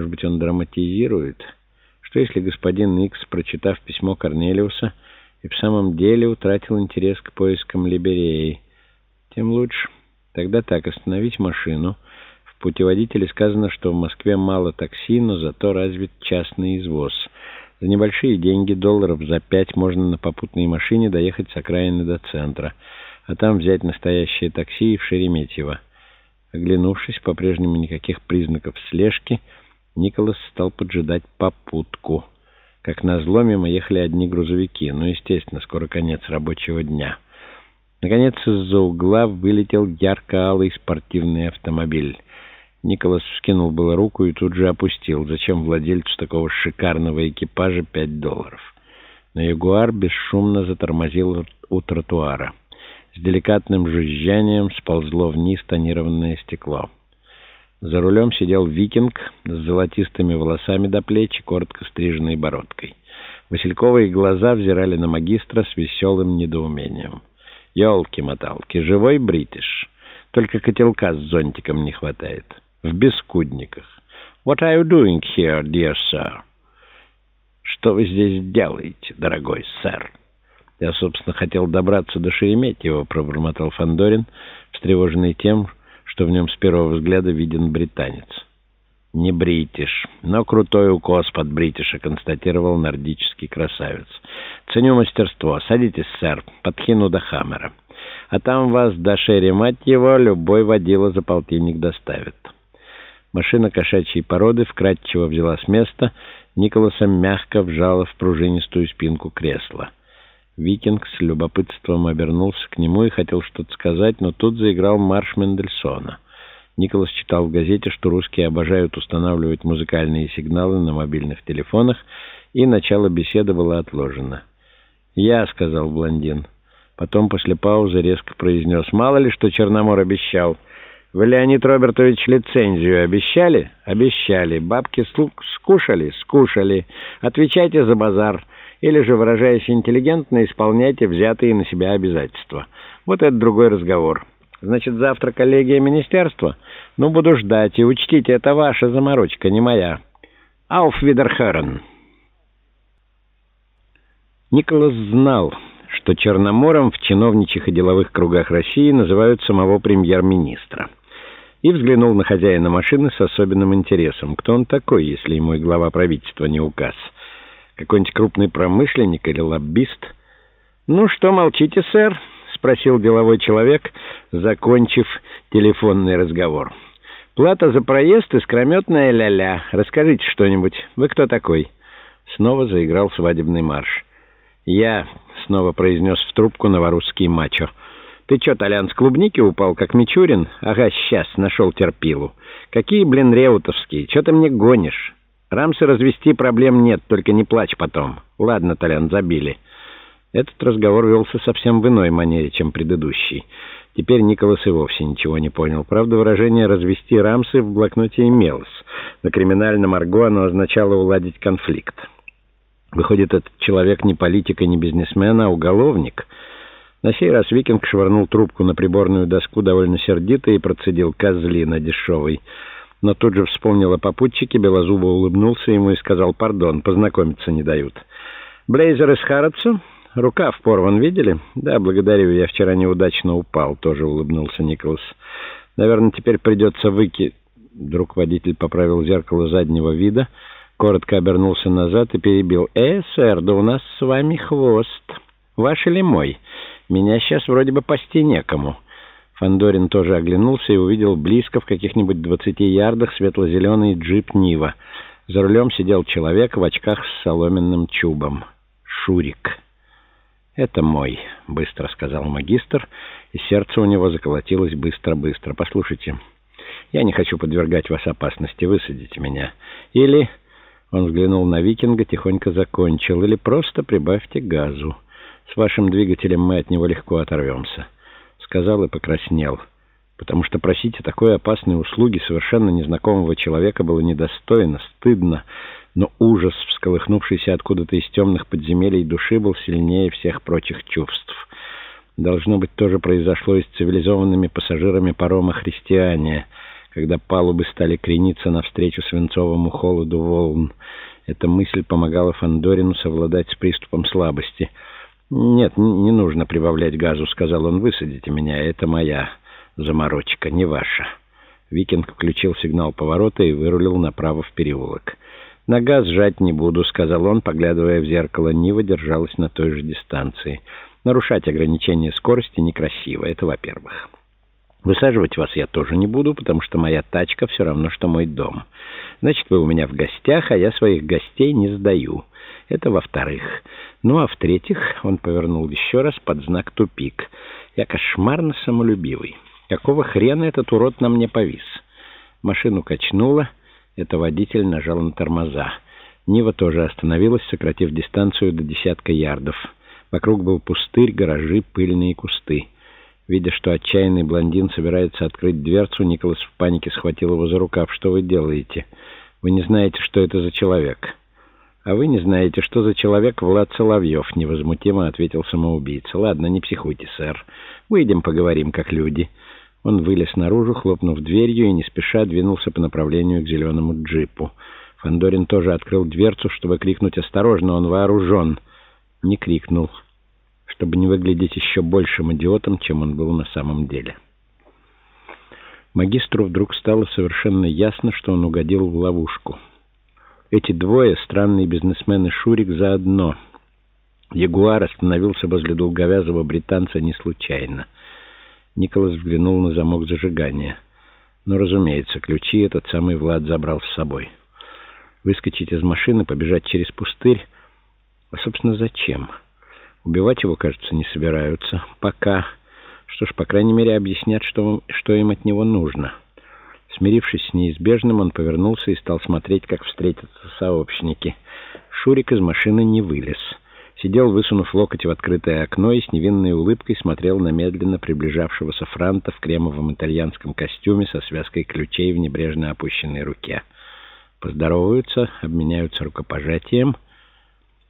Может быть, он драматизирует? Что если господин Икс, прочитав письмо Корнелиуса, и в самом деле утратил интерес к поискам Либереи? Тем лучше. Тогда так, остановить машину. В путеводителе сказано, что в Москве мало такси, но зато развит частный извоз. За небольшие деньги, долларов за пять, можно на попутной машине доехать с окраины до центра, а там взять настоящее такси в Шереметьево. Оглянувшись, по-прежнему никаких признаков слежки, Николас стал поджидать попутку. Как назло, мимо ехали одни грузовики. Ну, естественно, скоро конец рабочего дня. Наконец, из-за угла вылетел ярко-алый спортивный автомобиль. Николас вскинул было руку и тут же опустил. Зачем владельцу такого шикарного экипажа пять долларов? Но Ягуар бесшумно затормозил у тротуара. С деликатным жужжанием сползло вниз тонированное стекло. За рулем сидел викинг с золотистыми волосами до плеч и коротко стриженной бородкой. Васильковые глаза взирали на магистра с веселым недоумением. «Елки-моталки, живой бритиш. Только котелка с зонтиком не хватает. В бескудниках. What are you doing here, dear sir?» «Что вы здесь делаете, дорогой сэр?» «Я, собственно, хотел добраться до Шереметьево», — пробормотал Фандорин, встревоженный тем, что в нем с первого взгляда виден британец. «Не бритиш, но крутой укос под бритиша», — констатировал нордический красавец. «Ценю мастерство. Садитесь, сэр, подхину до Хаммера. А там вас до Шерри, мать его, любой водила за полтинник доставит». Машина кошачьей породы вкратчиво взяла с места, Николаса мягко вжала в пружинистую спинку кресла. Викинг с любопытством обернулся к нему и хотел что-то сказать, но тут заиграл марш Мендельсона — Николас читал в газете, что русские обожают устанавливать музыкальные сигналы на мобильных телефонах, и начало беседы было отложено. «Я», — сказал блондин. Потом после паузы резко произнес. «Мало ли, что Черномор обещал. Вы, Леонид Робертович, лицензию обещали?» «Обещали. Бабки скушали?» «Скушали. Отвечайте за базар. Или же, выражаясь интеллигентно, исполняйте взятые на себя обязательства. Вот это другой разговор». Значит, завтра коллегия министерства? Ну, буду ждать. И учтите, это ваша заморочка, не моя. Ауф Видерхерен. Николас знал, что Черномором в чиновничьих и деловых кругах России называют самого премьер-министра. И взглянул на хозяина машины с особенным интересом. Кто он такой, если ему и глава правительства не указ? Какой-нибудь крупный промышленник или лоббист? «Ну что, молчите, сэр?» спросил деловой человек, закончив телефонный разговор. «Плата за проезд — искрометная ля-ля. Расскажите что-нибудь. Вы кто такой?» Снова заиграл свадебный марш. «Я», — снова произнес в трубку новорусский мачо. «Ты чё, Толян, с клубники упал, как Мичурин? Ага, сейчас, нашел терпилу. Какие, блин, реутовские? Чё ты мне гонишь? Рамсы развести проблем нет, только не плачь потом. Ладно, Толян, забили». Этот разговор велся совсем в иной манере, чем предыдущий. Теперь Николас и вовсе ничего не понял. Правда, выражение «развести рамсы» в блокноте имелось. На криминальном арго оно означало «уладить конфликт». Выходит, этот человек не политик и не бизнесмен, а уголовник. На сей раз Викинг швырнул трубку на приборную доску довольно сердито и процедил «козлина дешевый». Но тут же вспомнил о попутчике, белозубо улыбнулся ему и сказал «пардон, познакомиться не дают». «Блейзер из Харротса?» Рукав порван, видели? Да, благодарю, я вчера неудачно упал, тоже улыбнулся Николас. Наверное, теперь придется выки... Вдруг водитель поправил зеркало заднего вида, коротко обернулся назад и перебил. «Э, сэр, да у нас с вами хвост. Ваш или мой? Меня сейчас вроде бы пасти некому». Фандорин тоже оглянулся и увидел близко в каких-нибудь двадцати ярдах светло-зеленый джип Нива. За рулем сидел человек в очках с соломенным чубом. Шурик. «Это мой», — быстро сказал магистр, и сердце у него заколотилось быстро-быстро. «Послушайте, я не хочу подвергать вас опасности, высадите меня. Или...» Он взглянул на викинга, тихонько закончил. «Или просто прибавьте газу. С вашим двигателем мы от него легко оторвемся». Сказал и покраснел, потому что просить о такой опасной услуги совершенно незнакомого человека было недостойно, стыдно, но ужас, всколыхнувшийся откуда-то из темных подземелий души, был сильнее всех прочих чувств. Должно быть, тоже произошло и с цивилизованными пассажирами парома «Христиане», когда палубы стали крениться навстречу свинцовому холоду волн. Эта мысль помогала Фандорину совладать с приступом слабости. «Нет, не нужно прибавлять газу», — сказал он. «Высадите меня, это моя заморочка, не ваша». Викинг включил сигнал поворота и вырулил направо в переулок. «На газ жать не буду», — сказал он, поглядывая в зеркало. Нива держалась на той же дистанции. «Нарушать ограничение скорости некрасиво, это во-первых». Высаживать вас я тоже не буду, потому что моя тачка все равно, что мой дом. Значит, вы у меня в гостях, а я своих гостей не сдаю. Это во-вторых. Ну, а в-третьих, он повернул еще раз под знак «тупик». Я кошмарно самолюбивый. Какого хрена этот урод на мне повис? Машину качнуло. Это водитель нажал на тормоза. Нива тоже остановилась, сократив дистанцию до десятка ярдов. Вокруг был пустырь, гаражи, пыльные кусты. Видя, что отчаянный блондин собирается открыть дверцу, Николас в панике схватил его за рукав. «Что вы делаете? Вы не знаете, что это за человек». «А вы не знаете, что за человек Влад Соловьев», — невозмутимо ответил самоубийца. «Ладно, не психуйте, сэр. Выйдем поговорим, как люди». Он вылез наружу, хлопнув дверью, и не спеша двинулся по направлению к зеленому джипу. Фандорин тоже открыл дверцу, чтобы крикнуть «Осторожно, он вооружен!» Не крикнул чтобы не выглядеть еще большим идиотом, чем он был на самом деле. Магистру вдруг стало совершенно ясно, что он угодил в ловушку. Эти двое, странные бизнесмены Шурик, заодно. Ягуар остановился возле долговязого британца не случайно. Николас взглянул на замок зажигания. Но, разумеется, ключи этот самый Влад забрал с собой. Выскочить из машины, побежать через пустырь. А, собственно, зачем? Убивать его, кажется, не собираются. Пока. Что ж, по крайней мере, объяснят, что, что им от него нужно. Смирившись с неизбежным, он повернулся и стал смотреть, как встретятся сообщники. Шурик из машины не вылез. Сидел, высунув локоть в открытое окно и с невинной улыбкой смотрел на медленно приближавшегося Франта в кремовом итальянском костюме со связкой ключей в небрежно опущенной руке. Поздороваются, обменяются рукопожатием —